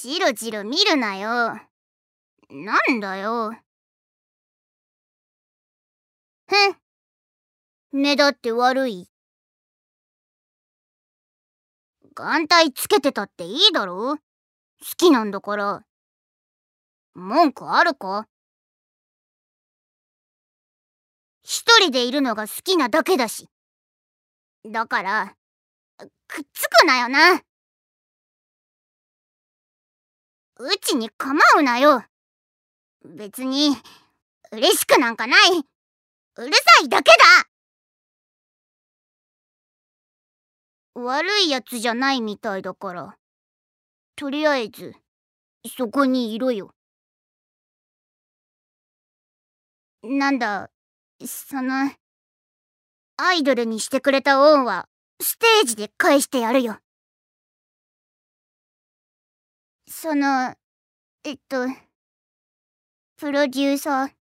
じろじろ見るなよ。なんだよ。ふん。目だって悪い。眼帯つけてたっていいだろ好きなんだから。文句あるか？一人でいるのが好きなだけだし。だから、くっつくなよな。うちに構うなよ。別に、嬉しくなんかない。うるさいだけだ悪いやつじゃないみたいだから。とりあえず、そこにいろよ。なんだ、その、アイドルにしてくれた恩は、ステージで返してやるよ。その、えっと、プロデューサー。